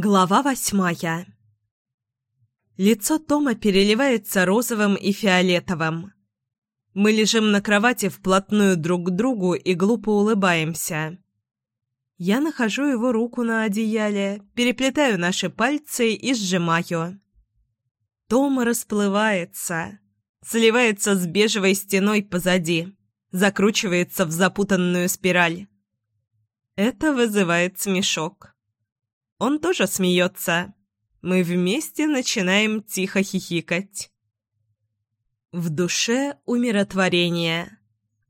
Глава восьмая Лицо Тома переливается розовым и фиолетовым. Мы лежим на кровати вплотную друг к другу и глупо улыбаемся. Я нахожу его руку на одеяле, переплетаю наши пальцы и сжимаю. Том расплывается, сливается с бежевой стеной позади, закручивается в запутанную спираль. Это вызывает смешок. Он тоже смеется. Мы вместе начинаем тихо хихикать. В душе умиротворение.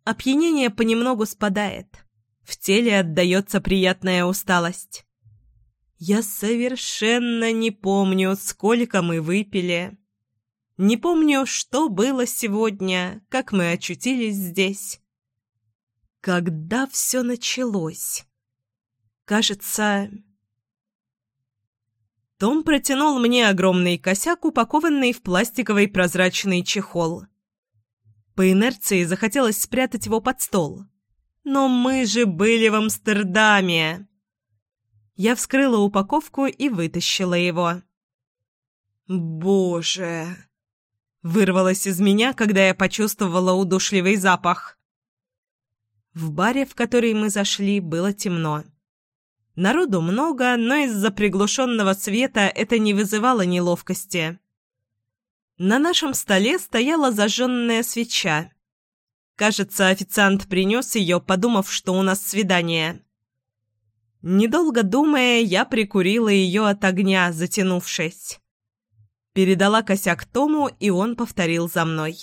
Опьянение понемногу спадает. В теле отдается приятная усталость. Я совершенно не помню, сколько мы выпили. Не помню, что было сегодня, как мы очутились здесь. Когда все началось? Кажется, том протянул мне огромный косяк, упакованный в пластиковый прозрачный чехол. По инерции захотелось спрятать его под стол. Но мы же были в Амстердаме. Я вскрыла упаковку и вытащила его. «Боже!» Вырвалось из меня, когда я почувствовала удушливый запах. В баре, в который мы зашли, было темно. Народу много, но из-за приглушенного света это не вызывало неловкости. На нашем столе стояла зажженная свеча. Кажется, официант принес ее, подумав, что у нас свидание. Недолго думая, я прикурила ее от огня, затянувшись. Передала косяк Тому, и он повторил за мной.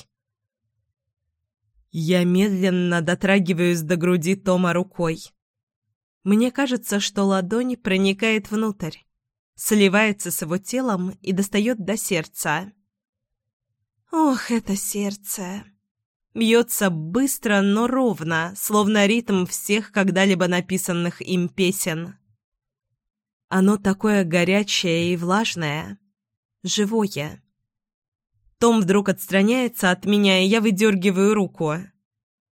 Я медленно дотрагиваюсь до груди Тома рукой. Мне кажется, что ладонь проникает внутрь, сливается с его телом и достает до сердца. Ох, это сердце! Бьется быстро, но ровно, словно ритм всех когда-либо написанных им песен. Оно такое горячее и влажное, живое. Том вдруг отстраняется от меня, и я выдергиваю руку.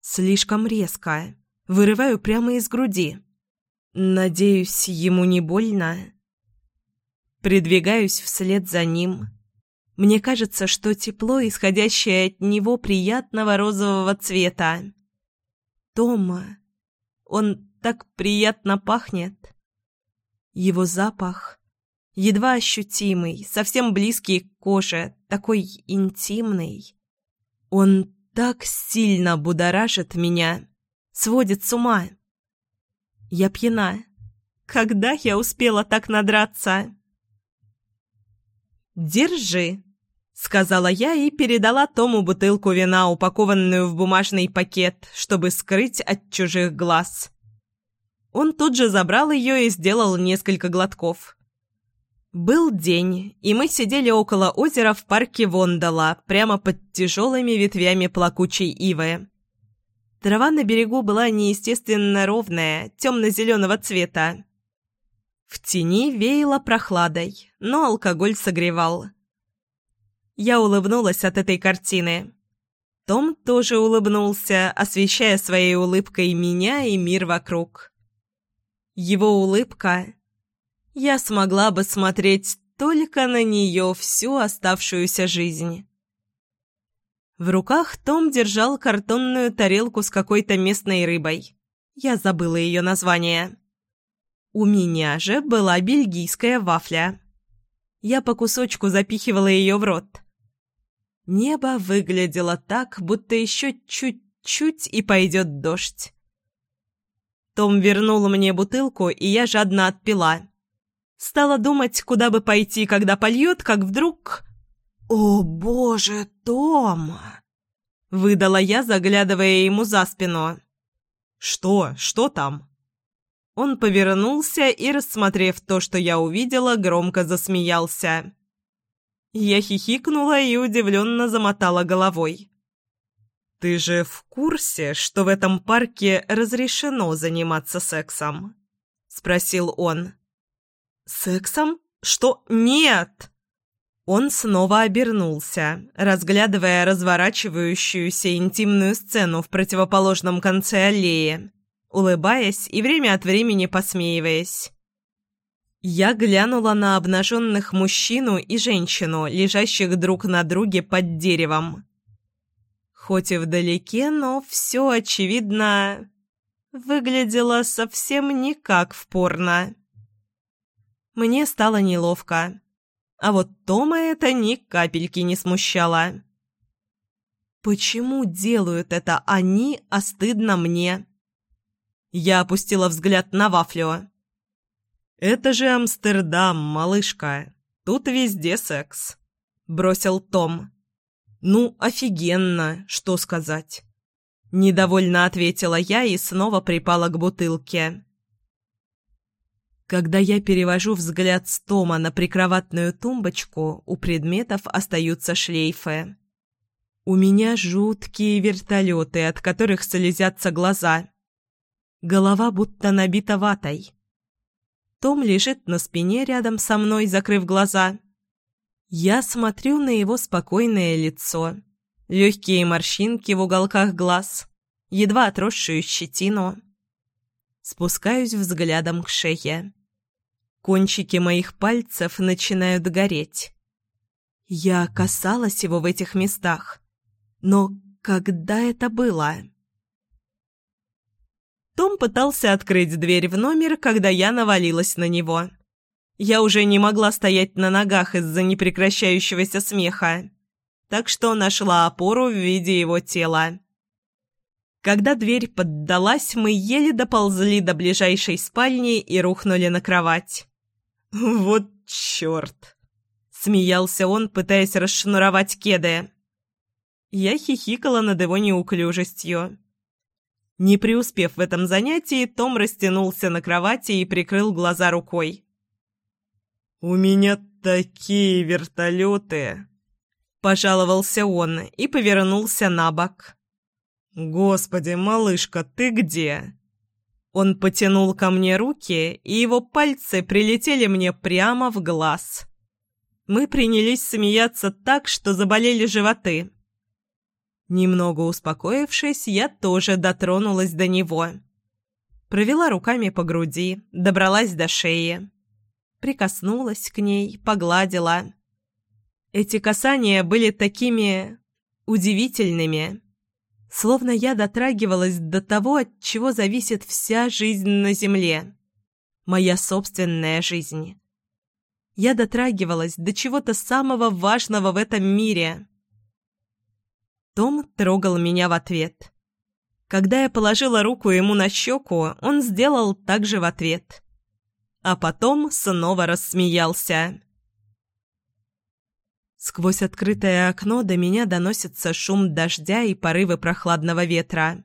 Слишком резко. Вырываю прямо из груди. Надеюсь, ему не больно. Придвигаюсь вслед за ним. Мне кажется, что тепло, исходящее от него приятного розового цвета. Тома. Он так приятно пахнет. Его запах едва ощутимый, совсем близкий к коже, такой интимный. Он так сильно будоражит меня, сводит с ума. Я пьяна. Когда я успела так надраться? «Держи», — сказала я и передала Тому бутылку вина, упакованную в бумажный пакет, чтобы скрыть от чужих глаз. Он тут же забрал ее и сделал несколько глотков. Был день, и мы сидели около озера в парке Вондала, прямо под тяжелыми ветвями плакучей ивы. Трава на берегу была неестественно ровная, темно-зеленого цвета. В тени веяло прохладой, но алкоголь согревал. Я улыбнулась от этой картины. Том тоже улыбнулся, освещая своей улыбкой меня и мир вокруг. Его улыбка... Я смогла бы смотреть только на нее всю оставшуюся жизнь. В руках Том держал картонную тарелку с какой-то местной рыбой. Я забыла ее название. У меня же была бельгийская вафля. Я по кусочку запихивала ее в рот. Небо выглядело так, будто еще чуть-чуть и пойдет дождь. Том вернул мне бутылку, и я жадно отпила. Стала думать, куда бы пойти, когда польет, как вдруг... «О, боже, Том!» — выдала я, заглядывая ему за спину. «Что? Что там?» Он повернулся и, рассмотрев то, что я увидела, громко засмеялся. Я хихикнула и удивленно замотала головой. «Ты же в курсе, что в этом парке разрешено заниматься сексом?» — спросил он. «Сексом? Что? Нет!» Он снова обернулся, разглядывая разворачивающуюся интимную сцену в противоположном конце аллеи, улыбаясь и время от времени посмеиваясь. Я глянула на обнаженных мужчину и женщину, лежащих друг на друге под деревом. Хоть и вдалеке, но все, очевидно, выглядело совсем не как в порно. Мне стало неловко. А вот Тома это ни капельки не смущало. Почему делают это они, а стыдно мне? Я опустила взгляд на вафлю. «Это же Амстердам, малышка. Тут везде секс», — бросил Том. «Ну, офигенно, что сказать». Недовольно ответила я и снова припала к бутылке. Когда я перевожу взгляд с Тома на прикроватную тумбочку, у предметов остаются шлейфы. У меня жуткие вертолеты, от которых слезятся глаза. Голова будто набита ватой. Том лежит на спине рядом со мной, закрыв глаза. Я смотрю на его спокойное лицо, легкие морщинки в уголках глаз, едва отросшую щетину. Спускаюсь взглядом к шее. Кончики моих пальцев начинают гореть. Я касалась его в этих местах. Но когда это было? Том пытался открыть дверь в номер, когда я навалилась на него. Я уже не могла стоять на ногах из-за непрекращающегося смеха, так что нашла опору в виде его тела. Когда дверь поддалась, мы еле доползли до ближайшей спальни и рухнули на кровать. «Вот черт!» — смеялся он, пытаясь расшнуровать кеды. Я хихикала над его неуклюжестью. Не преуспев в этом занятии, Том растянулся на кровати и прикрыл глаза рукой. «У меня такие вертолеты!» Пожаловался он и повернулся на бок. «Господи, малышка, ты где?» Он потянул ко мне руки, и его пальцы прилетели мне прямо в глаз. Мы принялись смеяться так, что заболели животы. Немного успокоившись, я тоже дотронулась до него. Провела руками по груди, добралась до шеи. Прикоснулась к ней, погладила. Эти касания были такими... удивительными. Словно я дотрагивалась до того, от чего зависит вся жизнь на земле. Моя собственная жизнь. Я дотрагивалась до чего-то самого важного в этом мире. Том трогал меня в ответ. Когда я положила руку ему на щеку, он сделал так же в ответ. А потом снова рассмеялся. Сквозь открытое окно до меня доносится шум дождя и порывы прохладного ветра.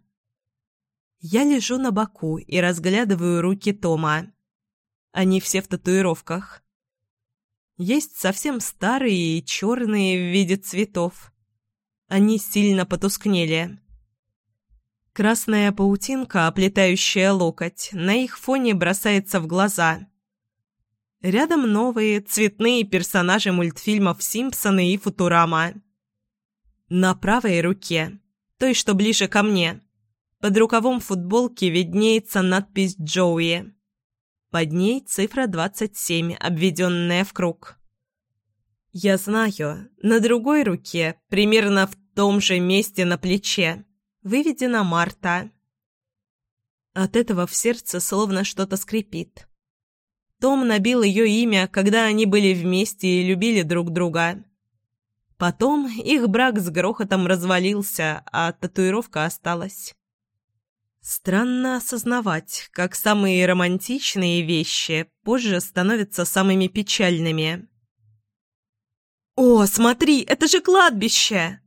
Я лежу на боку и разглядываю руки Тома. Они все в татуировках. Есть совсем старые и черные в виде цветов. Они сильно потускнели. Красная паутинка, оплетающая локоть, на их фоне бросается в глаза. Рядом новые цветные персонажи мультфильмов «Симпсоны» и «Футурама». На правой руке, той, что ближе ко мне, под рукавом футболки виднеется надпись «Джоуи». Под ней цифра 27, обведенная в круг. Я знаю, на другой руке, примерно в том же месте на плече, выведена Марта. От этого в сердце словно что-то скрипит. Том набил ее имя, когда они были вместе и любили друг друга. Потом их брак с грохотом развалился, а татуировка осталась. Странно осознавать, как самые романтичные вещи позже становятся самыми печальными. «О, смотри, это же кладбище!»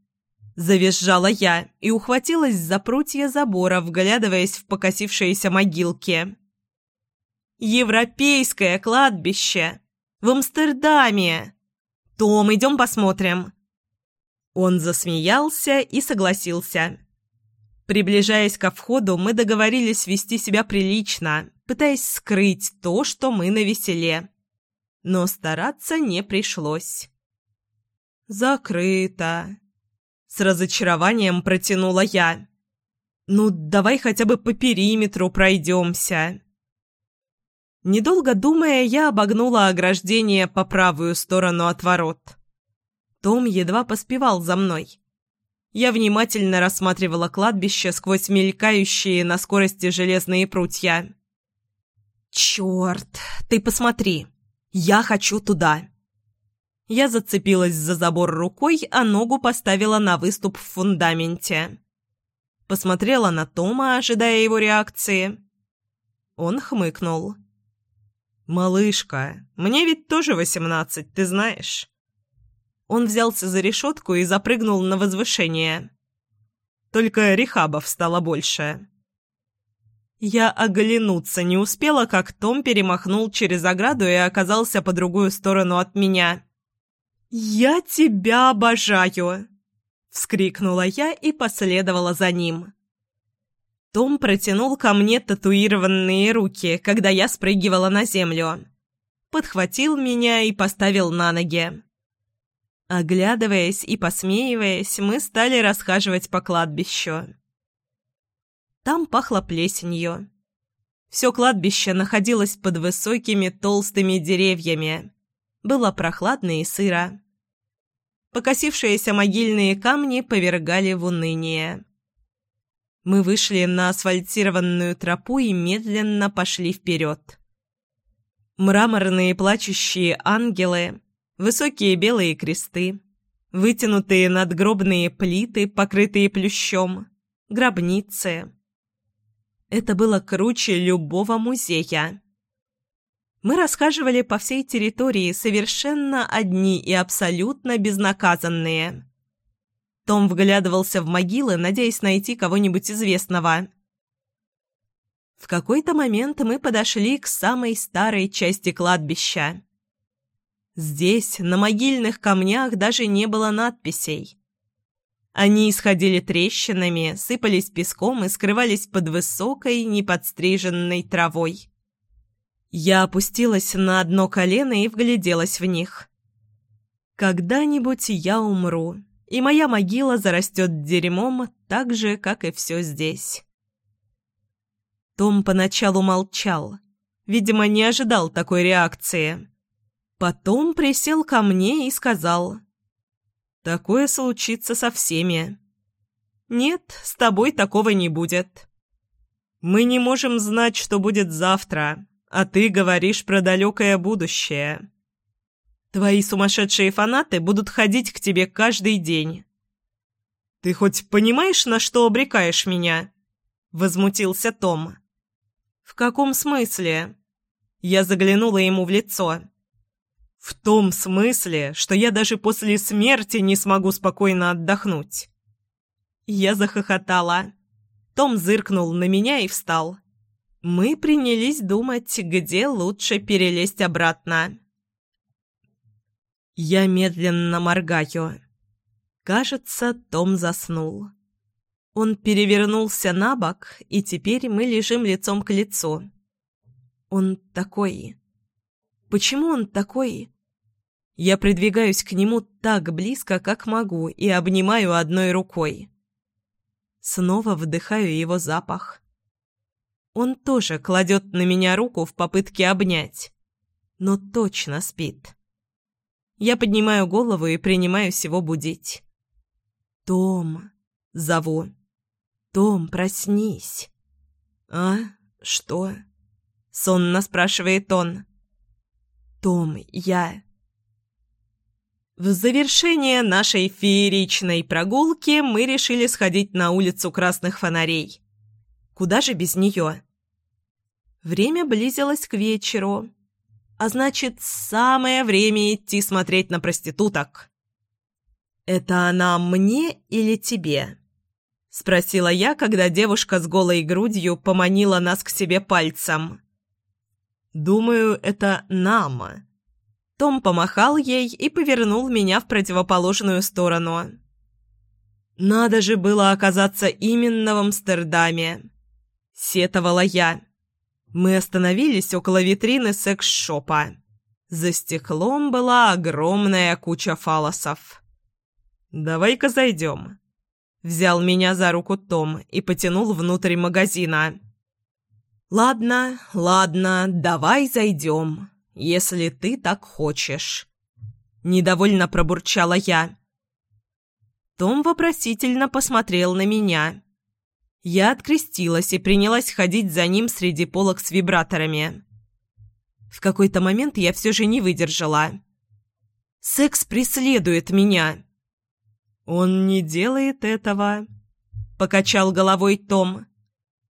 Завизжала я и ухватилась за прутья забора, вглядываясь в покосившиеся могилки. «Европейское кладбище! В Амстердаме! Том, идем посмотрим!» Он засмеялся и согласился. Приближаясь ко входу, мы договорились вести себя прилично, пытаясь скрыть то, что мы навеселе. Но стараться не пришлось. «Закрыто!» С разочарованием протянула я. «Ну, давай хотя бы по периметру пройдемся». Недолго думая, я обогнула ограждение по правую сторону от ворот. Том едва поспевал за мной. Я внимательно рассматривала кладбище сквозь мелькающие на скорости железные прутья. «Черт! Ты посмотри! Я хочу туда!» Я зацепилась за забор рукой, а ногу поставила на выступ в фундаменте. Посмотрела на Тома, ожидая его реакции. Он хмыкнул. «Малышка, мне ведь тоже восемнадцать, ты знаешь». Он взялся за решетку и запрыгнул на возвышение. Только рехабов стало больше. Я оглянуться не успела, как Том перемахнул через ограду и оказался по другую сторону от меня. «Я тебя обожаю!» — вскрикнула я и последовала за ним. Том протянул ко мне татуированные руки, когда я спрыгивала на землю. Подхватил меня и поставил на ноги. Оглядываясь и посмеиваясь, мы стали расхаживать по кладбищу. Там пахло плесенью. Все кладбище находилось под высокими толстыми деревьями. Было прохладно и сыро. Покосившиеся могильные камни повергали в уныние. Мы вышли на асфальтированную тропу и медленно пошли вперед. Мраморные плачущие ангелы, высокие белые кресты, вытянутые надгробные плиты, покрытые плющом, гробницы. Это было круче любого музея. Мы расхаживали по всей территории совершенно одни и абсолютно безнаказанные. Том вглядывался в могилы, надеясь найти кого-нибудь известного. В какой-то момент мы подошли к самой старой части кладбища. Здесь, на могильных камнях, даже не было надписей. Они исходили трещинами, сыпались песком и скрывались под высокой, неподстриженной травой. Я опустилась на одно колено и вгляделась в них. «Когда-нибудь я умру, и моя могила зарастет дерьмом так же, как и все здесь». Том поначалу молчал, видимо, не ожидал такой реакции. Потом присел ко мне и сказал, «Такое случится со всеми». «Нет, с тобой такого не будет». «Мы не можем знать, что будет завтра, а ты говоришь про далекое будущее. Твои сумасшедшие фанаты будут ходить к тебе каждый день. Ты хоть понимаешь, на что обрекаешь меня? Возмутился Том. В каком смысле? Я заглянула ему в лицо. В том смысле, что я даже после смерти не смогу спокойно отдохнуть. Я захохотала. Том зыркнул на меня и встал. Мы принялись думать, где лучше перелезть обратно. Я медленно моргаю. Кажется, Том заснул. Он перевернулся на бок, и теперь мы лежим лицом к лицу. Он такой... Почему он такой... Я придвигаюсь к нему так близко, как могу, и обнимаю одной рукой. Снова вдыхаю его запах. Он тоже кладет на меня руку в попытке обнять, но точно спит. Я поднимаю голову и принимаюсь его будить. «Том!» — зову. «Том, проснись!» «А? Что?» — сонно спрашивает он. «Том, я...» В завершение нашей фееричной прогулки мы решили сходить на улицу красных фонарей. Куда же без нее? Время близилось к вечеру, а значит, самое время идти смотреть на проституток. «Это она мне или тебе?» — спросила я, когда девушка с голой грудью поманила нас к себе пальцем. «Думаю, это нам». Том помахал ей и повернул меня в противоположную сторону. «Надо же было оказаться именно в Амстердаме сетовала я. Мы остановились около витрины секс-шопа. За стеклом была огромная куча фалосов. «Давай-ка зайдем». Взял меня за руку Том и потянул внутрь магазина. «Ладно, ладно, давай зайдем, если ты так хочешь». Недовольно пробурчала я. Том вопросительно посмотрел на меня. Я открестилась и принялась ходить за ним среди полок с вибраторами. В какой-то момент я все же не выдержала. «Секс преследует меня!» «Он не делает этого», — покачал головой Том.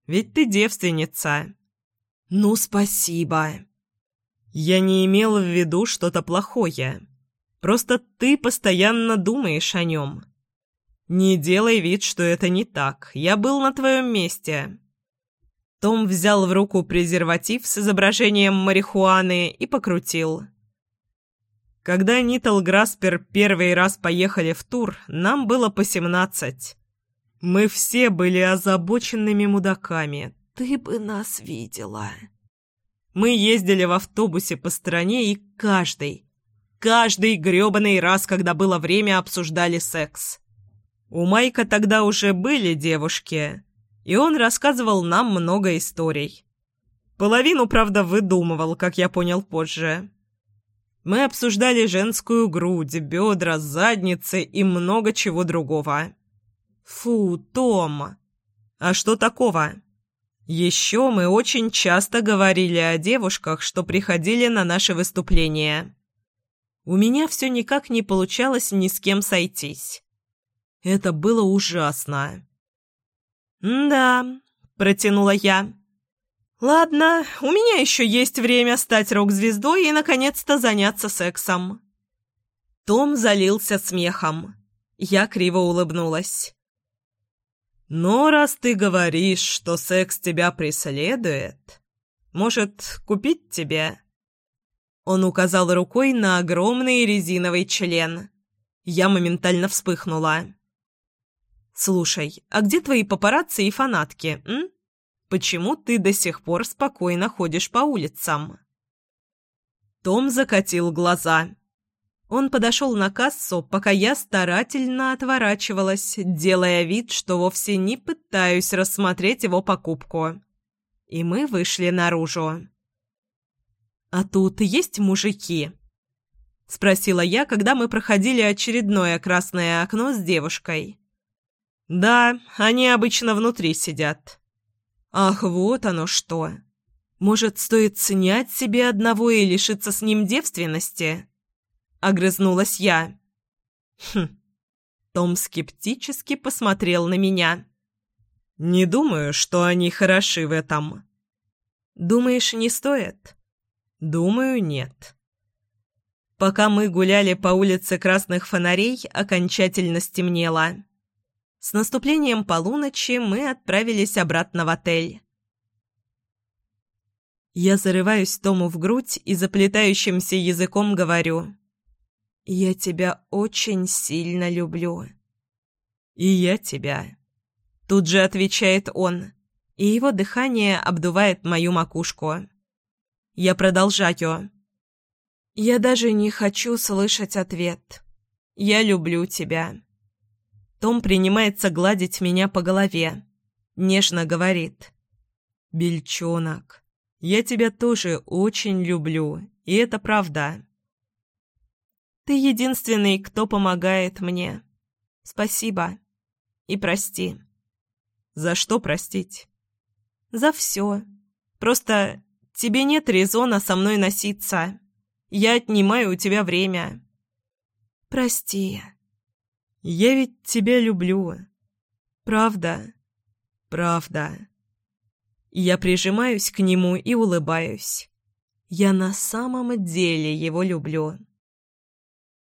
«Ведь ты девственница». «Ну, спасибо». «Я не имел в виду что-то плохое. Просто ты постоянно думаешь о нем. Не делай вид, что это не так. Я был на твоем месте». Том взял в руку презерватив с изображением марихуаны и покрутил. Когда Нитл Граспер первый раз поехали в тур, нам было по семнадцать. Мы все были озабоченными мудаками. Ты бы нас видела. Мы ездили в автобусе по стране, и каждый, каждый грёбаный раз, когда было время, обсуждали секс. У Майка тогда уже были девушки, и он рассказывал нам много историй. Половину, правда, выдумывал, как я понял позже. Мы обсуждали женскую грудь, бедра, задницы и много чего другого. Фу, Том! А что такого? Еще мы очень часто говорили о девушках, что приходили на наши выступления. У меня все никак не получалось ни с кем сойтись. Это было ужасно. «Да», — протянула я. «Ладно, у меня еще есть время стать рок-звездой и, наконец-то, заняться сексом». Том залился смехом. Я криво улыбнулась. «Но раз ты говоришь, что секс тебя преследует, может, купить тебе?» Он указал рукой на огромный резиновый член. Я моментально вспыхнула. «Слушай, а где твои папарацци и фанатки, м?» Почему ты до сих пор спокойно ходишь по улицам?» Том закатил глаза. Он подошел на кассу, пока я старательно отворачивалась, делая вид, что вовсе не пытаюсь рассмотреть его покупку. И мы вышли наружу. «А тут есть мужики?» — спросила я, когда мы проходили очередное красное окно с девушкой. «Да, они обычно внутри сидят». Ах, вот оно что. Может, стоит снять себе одного и лишиться с ним девственности? Огрызнулась я. Хм. Том скептически посмотрел на меня. Не думаю, что они хороши в этом. Думаешь, не стоит? Думаю, нет. Пока мы гуляли по улице Красных Фонарей, окончательно стемнело. С наступлением полуночи мы отправились обратно в отель. Я зарываюсь Тому в грудь и заплетающимся языком говорю. «Я тебя очень сильно люблю». «И я тебя». Тут же отвечает он, и его дыхание обдувает мою макушку. Я продолжаю. «Я даже не хочу слышать ответ. Я люблю тебя». Том принимается гладить меня по голове. Нежно говорит. «Бельчонок, я тебя тоже очень люблю, и это правда. Ты единственный, кто помогает мне. Спасибо. И прости». «За что простить?» «За все. Просто тебе нет резона со мной носиться. Я отнимаю у тебя время». «Прости». Я ведь тебя люблю. Правда? Правда. Я прижимаюсь к нему и улыбаюсь. Я на самом деле его люблю.